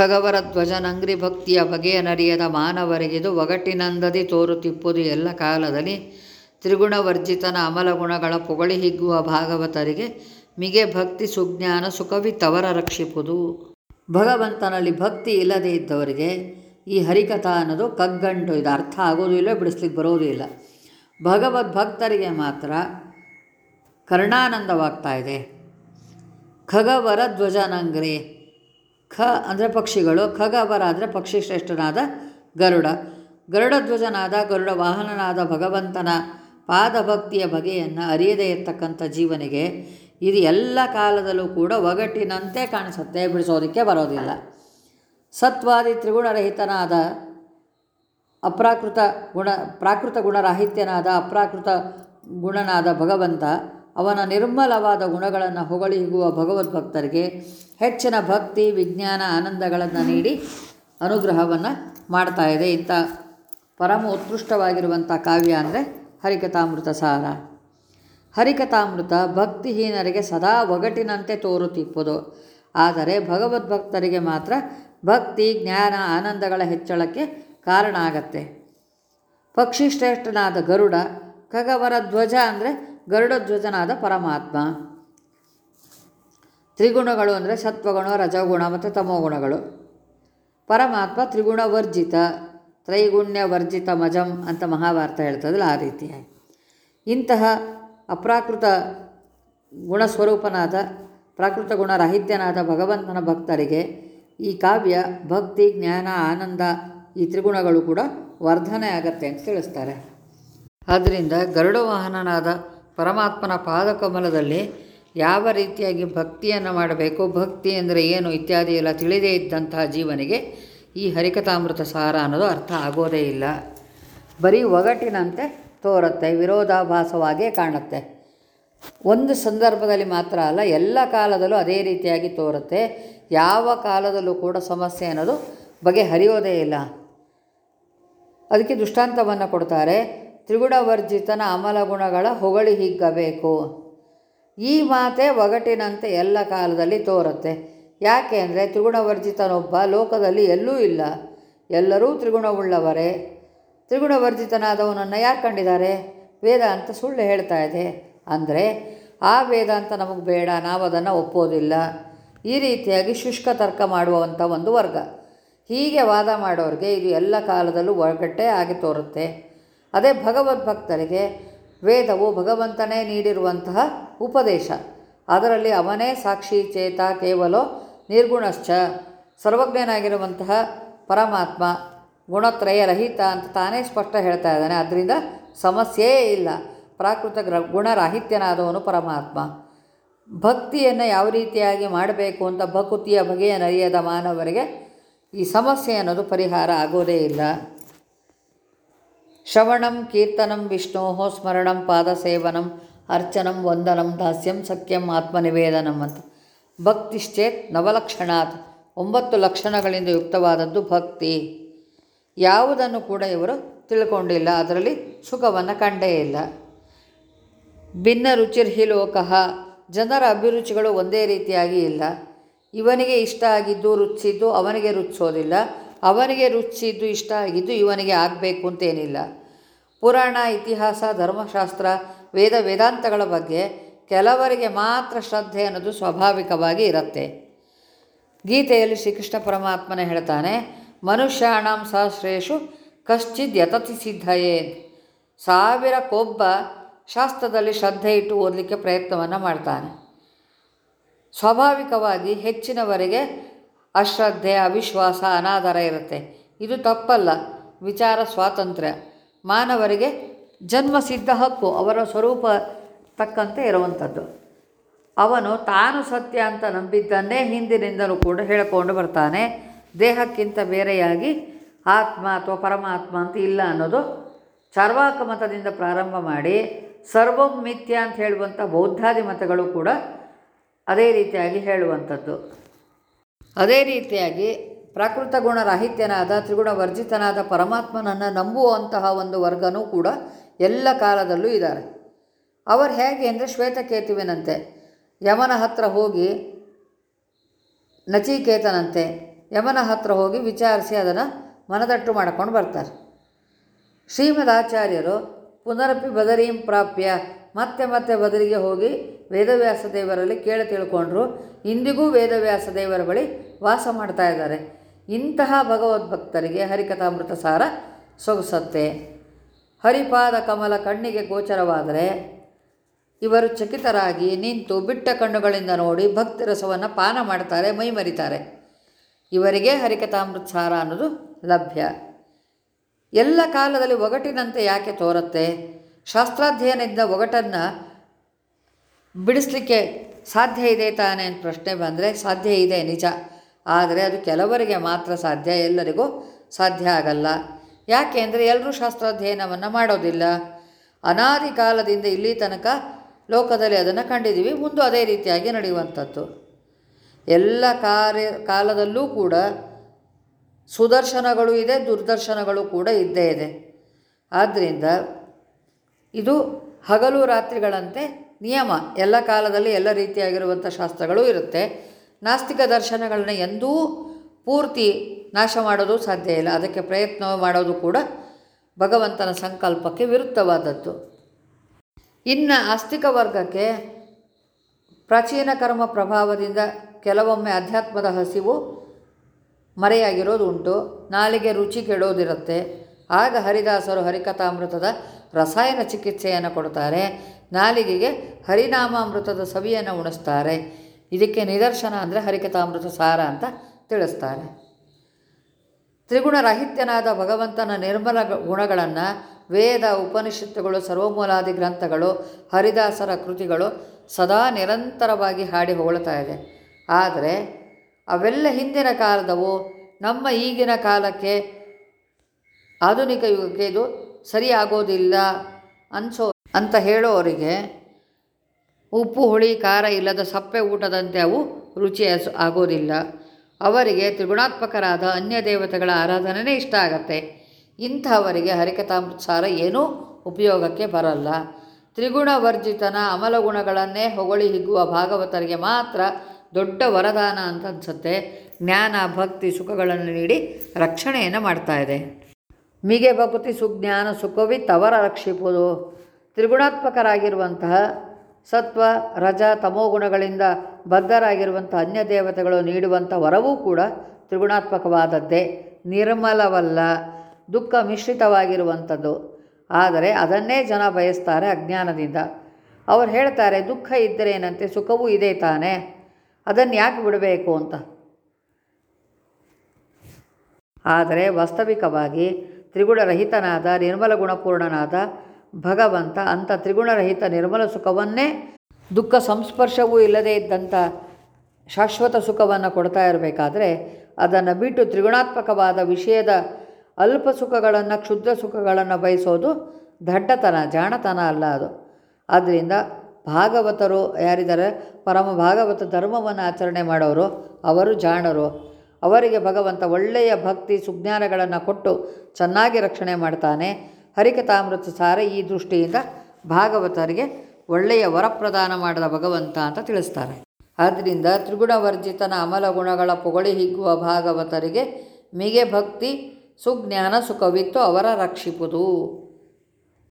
ಖಗವರ ಧ್ವಜನಂಗ್ರಿ ಭಕ್ತಿಯ ಬಗೆಯನರಿಯದ ಮಾನವರಿಗಿದು ಒಗಟಿನಂದದಿ ತೋರುತಿಪ್ಪುದು ಎಲ್ಲ ಕಾಲದಲ್ಲಿ ತ್ರಿಗುಣವರ್ಜಿತನ ಅಮಲ ಗುಣಗಳ ಪೊಗಳಿ ಹಿಗ್ಗುವ ಭಾಗವತರಿಗೆ ಮಿಗೆ ಭಕ್ತಿ ಸುಜ್ಞಾನ ಸುಖವಿ ತವರ ರಕ್ಷಿಪುದು. ಭಗವಂತನಲ್ಲಿ ಭಕ್ತಿ ಇಲ್ಲದೇ ಇದ್ದವರಿಗೆ ಈ ಹರಿಕಥಾ ಅನ್ನೋದು ಕಗ್ಗಂಟು. ಇದು ಅರ್ಥ ಆಗೋದು ಇಲ್ಲ ಬಿಡಿಸ್ಲಿಕ್ಕೆ ಬರೋದು ಇಲ್ಲ. ಭಗವದ್ ಭಕ್ತರಿಗೆ ಮಾತ್ರ ಕರ್ಣಾನಂದವಾಗ್ತಾ ಇದೆ. ಖಗವರ ಧ್ವಜನಂಗ್ರಿ ಖ ಅಂದರೆ ಪಕ್ಷಿಗಳು ಖಗಬರ ಅಂದರೆ ಪಕ್ಷಿ ಶ್ರೇಷ್ಠನಾದ ಗರುಡ. ಗರುಡ ಧ್ವಜನಾದ, ಗರುಡ ವಾಹನನಾದ ಭಗವಂತನ ಪಾದಭಕ್ತಿಯ ಬಗೆಯನ್ನು ಅರಿಯದೇ ಇರ್ತಕ್ಕಂಥ ಜೀವನಿಗೆ ಇದು ಎಲ್ಲ ಕಾಲದಲ್ಲೂ ಕೂಡ ಒಗಟಿನಂತೆ ಕಾಣಿಸುತ್ತೆ. ಬಿಡಿಸೋದಕ್ಕೆ ಬರೋದಿಲ್ಲ. ಸತ್ವಾದಿ ತ್ರಿಗುಣರಹಿತನಾದ ಅಪ್ರಾಕೃತ ಗುಣ, ಪ್ರಾಕೃತ ಗುಣರಾಹಿತ್ಯನಾದ ಅಪ್ರಾಕೃತ ಗುಣನಾದ ಭಗವಂತ ಅವನ ನಿರ್ಮಲವಾದ ಗುಣಗಳನ್ನು ಹೊಗಳಿಗುವ ಭಗವದ್ಭಕ್ತರಿಗೆ ಹೆಚ್ಚಿನ ಭಕ್ತಿ, ವಿಜ್ಞಾನ, ಆನಂದಗಳನ್ನು ನೀಡಿ ಅನುಗ್ರಹವನ್ನು ಮಾಡ್ತಾ ಇದೆ. ಇಂಥ ಪರಮ ಉತ್ಕೃಷ್ಟವಾಗಿರುವಂಥ ಕಾವ್ಯ ಅಂದರೆ ಹರಿಕಥಾಮೃತ ಸಾರ. ಹರಿಕಥಾಮೃತ ಭಕ್ತಿಹೀನರಿಗೆ ಸದಾ ಒಗಟಿನಂತೆ ತೋರುತ್ತಿಪ್ಪುದು. ಆದರೆ ಭಗವದ್ಭಕ್ತರಿಗೆ ಮಾತ್ರ ಭಕ್ತಿ, ಜ್ಞಾನ, ಆನಂದಗಳ ಹೆಚ್ಚಳಕ್ಕೆ ಕಾರಣ ಆಗತ್ತೆ. ಪಕ್ಷಿ ಶ್ರೇಷ್ಠನಾದ ಗರುಡ ಖಗವರ ಧ್ವಜ ಅಂದರೆ ಗರುಡ ಧ್ವಜನಾದ ಪರಮಾತ್ಮ. ತ್ರಿಗುಣಗಳು ಅಂದರೆ ಸತ್ವಗುಣ, ರಜಗುಣ ಮತ್ತು ತಮೋಗುಣಗಳು. ಪರಮಾತ್ಮ ತ್ರಿಗುಣ ವರ್ಜಿತ ತ್ರೈಗುಣ್ಯ ವರ್ಜಿತ ಮಜಂ ಅಂತ ಮಹಾಭಾರತ ಹೇಳ್ತದಲ್ಲ ಆ ರೀತಿಯಾಗಿ. ಇಂತಹ ಅಪ್ರಾಕೃತ ಗುಣಸ್ವರೂಪನಾದ, ಪ್ರಾಕೃತ ಗುಣರಾಹಿತ್ಯನಾದ ಭಗವಂತನ ಭಕ್ತರಿಗೆ ಈ ಕಾವ್ಯ ಭಕ್ತಿ, ಜ್ಞಾನ, ಆನಂದ ಈ ತ್ರಿಗುಣಗಳು ಕೂಡ ವರ್ಧನೆ ಆಗತ್ತೆ ಅಂತ ತಿಳಿಸ್ತಾರೆ. ಆದ್ದರಿಂದ ಗರುಡ ವಾಹನನಾದ ಪರಮಾತ್ಮನ ಪಾದಕಮಲದಲ್ಲಿ ಯಾವ ರೀತಿಯಾಗಿ ಭಕ್ತಿಯನ್ನು ಮಾಡಬೇಕು, ಭಕ್ತಿ ಅಂದರೆ ಏನು ಇತ್ಯಾದಿ ಎಲ್ಲ ತಿಳಿದೇ ಇದ್ದಂತಹ ಜೀವನಿಗೆ ಈ ಹರಿಕಥಾಮೃತ ಸಾರ ಅನ್ನೋದು ಅರ್ಥ ಆಗೋದೇ ಇಲ್ಲ. ಬರೀ ಒಗಟಿನಂತೆ ತೋರುತ್ತೆ ವಿರೋಧಾಭಾಸವಾಗಿಯೇ ಕಾಣುತ್ತೆ. ಒಂದು ಸಂದರ್ಭದಲ್ಲಿ ಮಾತ್ರ ಅಲ್ಲ, ಎಲ್ಲ ಕಾಲದಲ್ಲೂ ಅದೇ ರೀತಿಯಾಗಿ ತೋರುತ್ತೆ. ಯಾವ ಕಾಲದಲ್ಲೂ ಕೂಡ ಸಮಸ್ಯೆ ಅನ್ನೋದು ಬಗೆಹರಿಯೋದೇ ಇಲ್ಲ. ಅದಕ್ಕೆ ದೃಷ್ಟಾಂತವನ್ನು ಕೊಡ್ತಾರೆ ತ್ರಿಗುಣವರ್ಜಿತನ ಅಮಲ ಗುಣಗಳ ಹೊಗಳಿ ಹಿಗ್ಗಬೇಕು. ಈ ಮಾತೆ ಒಗಟಿನಂತೆ ಎಲ್ಲ ಕಾಲದಲ್ಲಿ ತೋರುತ್ತೆ. ಯಾಕೆ ಅಂದರೆ ತ್ರಿಗುಣವರ್ಜಿತನೊಬ್ಬ ಲೋಕದಲ್ಲಿ ಎಲ್ಲೂ ಇಲ್ಲ. ಎಲ್ಲರೂ ತ್ರಿಗುಣವುಳ್ಳವರೇ. ತ್ರಿಗುಣವರ್ಜಿತನಾದವನನ್ನು ಯಾರು ಕಂಡಿದ್ದಾರೆ? ವೇದಾಂತ ಸುಳ್ಳು ಹೇಳ್ತಾ ಇದೆ. ಅಂದರೆ ಆ ವೇದಾಂತ ನಮಗೆ ಬೇಡ ನಾವು ಅದನ್ನು ಒಪ್ಪೋದಿಲ್ಲ. ಈ ರೀತಿಯಾಗಿ ಶುಷ್ಕ ತರ್ಕ ಮಾಡುವಂಥ ಒಂದು ವರ್ಗ. ಹೀಗೆ ವಾದ ಮಾಡೋರಿಗೆ ಇದು ಎಲ್ಲ ಕಾಲದಲ್ಲೂ ಒಗಟ್ಟೆ ಆಗಿ ತೋರುತ್ತೆ. ಅದೇ ಭಗವದ್ಭಕ್ತರಿಗೆ ವೇದವು ಭಗವಂತನೇ ನೀಡಿರುವಂತಹ ಉಪದೇಶ. ಅದರಲ್ಲಿ ಅವನೇ ಸಾಕ್ಷಿ ಚೇತ ಕೇವಲ ನಿರ್ಗುಣಶ್ಚ. ಸರ್ವಜ್ಞನಾಗಿರುವಂತಹ ಪರಮಾತ್ಮ ಗುಣತ್ರಯ ರಹಿತ ಅಂತ ತಾನೇ ಸ್ಪಷ್ಟ ಹೇಳ್ತಾ ಇದ್ದಾನೆ. ಅದರಿಂದ ಸಮಸ್ಯೆಯೇ ಇಲ್ಲ. ಪ್ರಾಕೃತ ಗುಣರಾಹಿತ್ಯನಾದವನು ಪರಮಾತ್ಮ. ಭಕ್ತಿಯನ್ನು ಯಾವ ರೀತಿಯಾಗಿ ಮಾಡಬೇಕು ಅಂತ ಭಕುತಿಯ ಬಗೆಯ ನರಿಯದ ಮಾನವರಿಗೆ ಈ ಸಮಸ್ಯೆ ಅನ್ನೋದು ಪರಿಹಾರ ಆಗೋದೇ ಇಲ್ಲ. ಶ್ರವಣಂ, ಕೀರ್ತನಂ ವಿಷ್ಣೋ ಸ್ಮರಣಂ, ಪಾದಸೇವನಂ, ಅರ್ಚನಂ, ವಂದನಂ, ದಾಸ್ಯಂ, ಸಖ್ಯಂ, ಆತ್ಮನಿವೇದನಂ ಅಂತ. ಭಕ್ತಿಶ್ಚೇತ್ ನವಲಕ್ಷಣಾತ್. ಒಂಬತ್ತು ಲಕ್ಷಣಗಳಿಂದ ಯುಕ್ತವಾದದ್ದು ಭಕ್ತಿ. ಯಾವುದನ್ನು ಕೂಡ ಇವರು ತಿಳ್ಕೊಂಡಿಲ್ಲ. ಅದರಲ್ಲಿ ಸುಖವನ್ನು ಕಂಡೇ ಇಲ್ಲ. ಭಿನ್ನ ರುಚಿರ್ಹಿ ಲೋಕಃ. ಜನರ ಅಭಿರುಚಿಗಳು ಒಂದೇ ರೀತಿಯಾಗಿ ಇಲ್ಲ. ಇವನಿಗೆ ಇಷ್ಟ ಆಗಿದ್ದು ರುಚಿದ್ದು ಅವನಿಗೆ ರುಚಿಸೋದಿಲ್ಲ. ಅವನಿಗೆ ರುಚಿದ್ದು ಇಷ್ಟ ಆಗಿದ್ದು ಇವನಿಗೆ ಆಗಬೇಕು ಅಂತೇನಿಲ್ಲ. ಪುರಾಣ, ಇತಿಹಾಸ, ಧರ್ಮಶಾಸ್ತ್ರ, ವೇದ, ವೇದಾಂತಗಳ ಬಗ್ಗೆ ಕೆಲವರಿಗೆ ಮಾತ್ರ ಶ್ರದ್ಧೆ ಅನ್ನೋದು ಸ್ವಾಭಾವಿಕವಾಗಿ ಇರುತ್ತೆ. ಗೀತೆಯಲ್ಲಿ ಶ್ರೀಕೃಷ್ಣ ಪರಮಾತ್ಮನೇ ಹೇಳ್ತಾನೆ, ಮನುಷ್ಯಾಣಂ ಸಹಸ್ರೇಶು ಕಶ್ಚಿದ್ ಯತತಿ ಸಿದ್ಧಯೇ. ಸಾವಿರಕ್ಕೊಬ್ಬ ಶಾಸ್ತ್ರದಲ್ಲಿ ಶ್ರದ್ಧೆ ಇಟ್ಟು ಓದಲಿಕ್ಕೆ ಪ್ರಯತ್ನವನ್ನು ಮಾಡ್ತಾನೆ. ಸ್ವಾಭಾವಿಕವಾಗಿ ಹೆಚ್ಚಿನವರಿಗೆ ಅಶ್ರದ್ಧೆ, ಅವಿಶ್ವಾಸ, ಅನಾದರ ಇರುತ್ತೆ. ಇದು ತಪ್ಪಲ್ಲ. ವಿಚಾರ, ಸ್ವಾತಂತ್ರ್ಯ. ಮಾನವರಿಗೆ ಜನ್ಮಸಿದ್ಧ ಹಕ್ಕು, ಅವರ ಸ್ವರೂಪ ತಕ್ಕಂತೆ ಇರುವಂಥದ್ದು. ಅವನು ತಾನು ಸತ್ಯ ಅಂತ ನಂಬಿದ್ದನ್ನೇ ಹಿಂದಿನಿಂದಲೂ ಕೂಡ ಹೇಳಿಕೊಂಡು ಬರ್ತಾನೆ. ದೇಹಕ್ಕಿಂತ ಬೇರೆಯಾಗಿ ಆತ್ಮ ಅಥವಾ ಪರಮಾತ್ಮ ಅಂತ ಇಲ್ಲ ಅನ್ನೋದು ಚಾರ್ವಾಕ ಮತದಿಂದ ಪ್ರಾರಂಭ ಮಾಡಿ ಸರ್ವಂ ಮಿಥ್ಯ ಅಂತ ಹೇಳುವಂಥ ಬೌದ್ಧಾದಿ ಮತಗಳು ಕೂಡ ಅದೇ ರೀತಿಯಾಗಿ ಹೇಳುವಂಥದ್ದು. ಅದೇ ರೀತಿಯಾಗಿ ಪ್ರಾಕೃತ ಗುಣರಾಹಿತ್ಯನಾದ ತ್ರಿಗುಣ ವರ್ಜಿತನಾದ ಪರಮಾತ್ಮನನ್ನು ನಂಬುವಂತಹ ಒಂದು ವರ್ಗನೂ ಕೂಡ ಎಲ್ಲ ಕಾಲದಲ್ಲೂ ಇದ್ದಾರೆ. ಅವರು ಹೇಗೆ ಅಂದರೆ ಶ್ವೇತಕೇತುವಿನಂತೆ, ಯಮನ ಹತ್ರ ಹೋಗಿ ನಚಿಕೇತನಂತೆ, ಯಮನ ಹತ್ರ ಹೋಗಿ ವಿಚಾರಿಸಿ ಅದನ್ನು ಮನದಟ್ಟು ಮಾಡ್ಕೊಂಡು ಬರ್ತಾರೆ. ಶ್ರೀಮದ್ ಆಚಾರ್ಯರು ಪುನರಪಿ ಬದರೀಂ ಪ್ರಾಪ್ಯ, ಮತ್ತೆ ಮತ್ತೆ ಬದರಿಗೆ ಹೋಗಿ ವೇದವ್ಯಾಸ ದೇವರಲ್ಲಿ ಕೇಳಿ ತಿಳ್ಕೊಂಡ್ರು, ಇಂದಿಗೂ ವೇದವ್ಯಾಸ ದೇವರ ಬಳಿ ವಾಸ ಮಾಡ್ತಾ ಇದ್ದಾರೆ. ಇಂತಹ ಭಗವದ್ಭಕ್ತರಿಗೆ ಹರಿಕಥಾಮೃತ ಸಾರ ಸೊಗಸತ್ತೆ. ಹರಿಪಾದ ಕಮಲ ಕಣ್ಣಿಗೆ ಗೋಚರವಾದರೆ ಇವರು ಚಕಿತರಾಗಿ ನಿಂತು ಬಿಟ್ಟ ಕಣ್ಣುಗಳಿಂದ ನೋಡಿ ಭಕ್ತಿ ರಸವನ್ನು ಪಾನ ಮಾಡ್ತಾರೆ ಮೈಮರಿತಾರೆ. ಇವರಿಗೆ ಹರಿಕಥಾಮೃತ ಸಾರ ಅನ್ನೋದು ಲಭ್ಯ. ಎಲ್ಲ ಕಾಲದಲ್ಲಿ ಒಗಟಿನಂತೆ ಯಾಕೆ ತೋರುತ್ತೆ? ಶಾಸ್ತ್ರಾಧ್ಯಯನದಿಂದ ಒಗಟನ್ನು ಬಿಡಿಸ್ಲಿಕ್ಕೆ ಸಾಧ್ಯ ಇದೆ ತಾನೆ ಅಂತ ಪ್ರಶ್ನೆ ಬಂದರೆ ಸಾಧ್ಯ ಇದೆ, ನಿಜ. ಆದರೆ ಅದು ಕೆಲವರಿಗೆ ಮಾತ್ರ ಸಾಧ್ಯ, ಎಲ್ಲರಿಗೂ ಸಾಧ್ಯ ಆಗಲ್ಲ. ಯಾಕೆ ಅಂದರೆ ಎಲ್ಲರೂ ಶಾಸ್ತ್ರಾಧ್ಯಯನವನ್ನು ಮಾಡೋದಿಲ್ಲ. ಅನಾದಿ ಕಾಲದಿಂದ ಇಲ್ಲಿ ತನಕ ಲೋಕದಲ್ಲಿ ಅದನ್ನು ಕಂಡಿದ್ದೀವಿ. ಮುಂದೆ ಅದೇ ರೀತಿಯಾಗಿ ನಡೆಯುವಂಥದ್ದು. ಎಲ್ಲ ಕಾರ್ಯ, ಕಾಲದಲ್ಲೂ ಕೂಡ ಸುದರ್ಶನಗಳು ಇದೆ, ದುರ್ದರ್ಶನಗಳು ಕೂಡ ಇದ್ದೇ ಇದೆ. ಆದ್ದರಿಂದ ಇದು ಹಗಲು ರಾತ್ರಿಗಳಂತೆ ನಿಯಮ. ಎಲ್ಲ ಕಾಲದಲ್ಲಿ ಎಲ್ಲ ರೀತಿಯಾಗಿರುವಂಥ ಶಾಸ್ತ್ರಗಳು ಇರುತ್ತೆ. ನಾಸ್ತಿಕ ದರ್ಶನಗಳನ್ನ ಎಂದೂ ಪೂರ್ತಿ ನಾಶ ಮಾಡೋದು ಸಾಧ್ಯ ಇಲ್ಲ. ಅದಕ್ಕೆ ಪ್ರಯತ್ನ ಮಾಡೋದು ಕೂಡ ಭಗವಂತನ ಸಂಕಲ್ಪಕ್ಕೆ ವಿರುದ್ಧವಾದದ್ದು. ಇನ್ನು ಆಸ್ತಿಕ ವರ್ಗಕ್ಕೆ ಪ್ರಾಚೀನ ಕರ್ಮ ಪ್ರಭಾವದಿಂದ ಕೆಲವೊಮ್ಮೆ ಅಧ್ಯಾತ್ಮದ ಹಸಿವು ಮರೆಯಾಗಿರೋದು ಉಂಟು. ನಾಲಿಗೆ ರುಚಿ ಕೆಡೋದಿರುತ್ತೆ. ಆಗ ಹರಿದಾಸರು ಹರಿಕಥಾಮೃತದ ರಸಾಯನ ಚಿಕಿತ್ಸೆಯನ್ನು ಕೊಡ್ತಾರೆ. ನಾಲಿಗೆಗೆ ಹರಿನಾಮಾಮೃತದ ಸವಿಯನ್ನು ಉಣಿಸ್ತಾರೆ. ಇದಕ್ಕೆ ನಿದರ್ಶನ ಅಂದರೆ ಹರಿಕಥಾಮೃತ ಸಾರ ಅಂತ ತಿಳಿಸ್ತಾರೆ. ತ್ರಿಗುಣರಾಹಿತ್ಯನಾದ ಭಗವಂತನ ನಿರ್ಮಲ ಗುಣಗಳನ್ನು ವೇದ ಉಪನಿಷತ್ತುಗಳು, ಸರ್ವಮೂಲಾದಿ ಗ್ರಂಥಗಳು, ಹರಿದಾಸರ ಕೃತಿಗಳು ಸದಾ ನಿರಂತರವಾಗಿ ಹಾಡಿ ಹೊಗಳ್ತಾ ಇದೆ. ಆದರೆ ಅವೆಲ್ಲ ಹಿಂದಿನ ಕಾಲದವು, ನಮ್ಮ ಈಗಿನ ಕಾಲಕ್ಕೆ ಆಧುನಿಕ ಯುಗಕ್ಕೆ ಇದು ಸರಿಯಾಗೋದಿಲ್ಲ ಅನ್ಸೋ ಅಂತ ಹೇಳೋರಿಗೆ ಉಪ್ಪು, ಹುಳಿ, ಖಾರ ಇಲ್ಲದ ಸಪ್ಪೆ ಊಟದಂತೆ ಅವು ರುಚಿ ಆಗೋದಿಲ್ಲ. ಅವರಿಗೆ ತ್ರಿಗುಣಾತ್ಮಕರಾದ ಅನ್ಯ ದೇವತೆಗಳ ಆರಾಧನೆಯೇ ಇಷ್ಟ ಆಗತ್ತೆ. ಇಂಥವರಿಗೆ ಹರಿಕಥಾಮೃತ ಸಾರ ಏನೂ ಉಪಯೋಗಕ್ಕೆ ಬರಲ್ಲ. ತ್ರಿಗುಣವರ್ಜಿತನ ವರ್ಜಿತನ ಅಮಲ ಗುಣಗಳನ್ನೇ ಹೊಗಳಿ ಹಿಗ್ಗುವ ಭಾಗವತರಿಗೆ ಮಾತ್ರ ದೊಡ್ಡ ವರದಾನ ಅಂತ ಅನ್ಸುತ್ತೆ. ಜ್ಞಾನ, ಭಕ್ತಿ, ಸುಖಗಳನ್ನು ನೀಡಿ ರಕ್ಷಣೆಯನ್ನು ಮಾಡ್ತಾ ಇದೆ. ಮಿಗೆ ಭಕ್ತಿ, ಸುಜ್ಞಾನ ಸುಖವಿ ತವರ ರಕ್ಷಿಪುದು. ತ್ರಿಗುಣಾತ್ಮಕರಾಗಿರುವಂತಹ ಸತ್ವ, ರಜ ತಮೋಗುಣಗಳಿಂದ ಬದ್ಧರಾಗಿರುವಂಥ ಅನ್ಯ ದೇವತೆಗಳು ನೀಡುವಂಥ ವರವೂ ಕೂಡ ತ್ರಿಗುಣಾತ್ಮಕವಾದದ್ದೇ. ನಿರ್ಮಲವಲ್ಲ, ದುಃಖ ಮಿಶ್ರಿತವಾಗಿರುವಂಥದ್ದು. ಆದರೆ ಅದನ್ನೇ ಜನ ಬಯಸ್ತಾರೆ ಅಜ್ಞಾನದಿಂದ. ಅವ್ರು ಹೇಳ್ತಾರೆ, ದುಃಖ ಇದ್ದರೆ ಏನಂತೆ ಸುಖವೂ ಇದೆ ತಾನೇ. ಅದನ್ನು ಯಾಕೆ ಬಿಡಬೇಕು ಅಂತ? ಆದರೆ ವಾಸ್ತವಿಕವಾಗಿ ತ್ರಿಗುಣರಹಿತನಾದ, ನಿರ್ಮಲ ಗುಣಪೂರ್ಣನಾದ ಭಗವಂತ ಅಂಥ ತ್ರಿಗುಣರಹಿತ ನಿರ್ಮಲ ಸುಖವನ್ನೇ ದುಃಖ ಸಂಸ್ಪರ್ಶವೂ ಇಲ್ಲದೇ ಇದ್ದಂಥ ಶಾಶ್ವತ ಸುಖವನ್ನು ಕೊಡ್ತಾ ಇರಬೇಕಾದ್ರೆ ಅದನ್ನು ಬಿಟ್ಟು ತ್ರಿಗುಣಾತ್ಮಕವಾದ ವಿಷಯದ ಅಲ್ಪ ಸುಖಗಳನ್ನು, ಕ್ಷುದ್ರ ಸುಖಗಳನ್ನು ಬಯಸೋದು ದಡ್ಡತನ, ಜಾಣತನ ಅಲ್ಲ ಅದು. ಆದ್ದರಿಂದ ಭಾಗವತರು ಯಾರಿದ್ದಾರೆ? ಪರಮ ಭಾಗವತ ಧರ್ಮವನ್ನು ಆಚರಣೆ ಮಾಡೋರು, ಅವರು ಜಾಣರು. ಅವರಿಗೆ ಭಗವಂತ ಒಳ್ಳೆಯ ಭಕ್ತಿ, ಸುಜ್ಞಾನಗಳನ್ನು ಕೊಟ್ಟು ಚೆನ್ನಾಗಿ ರಕ್ಷಣೆ ಮಾಡ್ತಾನೆ. ಹರಿಕಥಾಮೃತ ಸಾರ ಈ ದೃಷ್ಟಿಯಿಂದ ಭಾಗವತರಿಗೆ ಒಳ್ಳೆಯ ವರಪ್ರದಾನ ಮಾಡಿದ ಭಗವಂತ ಅಂತ ತಿಳಿಸ್ತಾರೆ. ಆದ್ದರಿಂದ ತ್ರಿಗುಣವರ್ಜಿತನ ಅಮಲ ಗುಣಗಳ ಪೊಗಳಿ ಹಿಗ್ಗುವ ಭಾಗವತರಿಗೆ ಮಿಗೆ ಭಕ್ತಿ, ಸುಜ್ಞಾನ, ಸುಖವಿತ್ತು ಅವರ ರಕ್ಷಿಪುದು.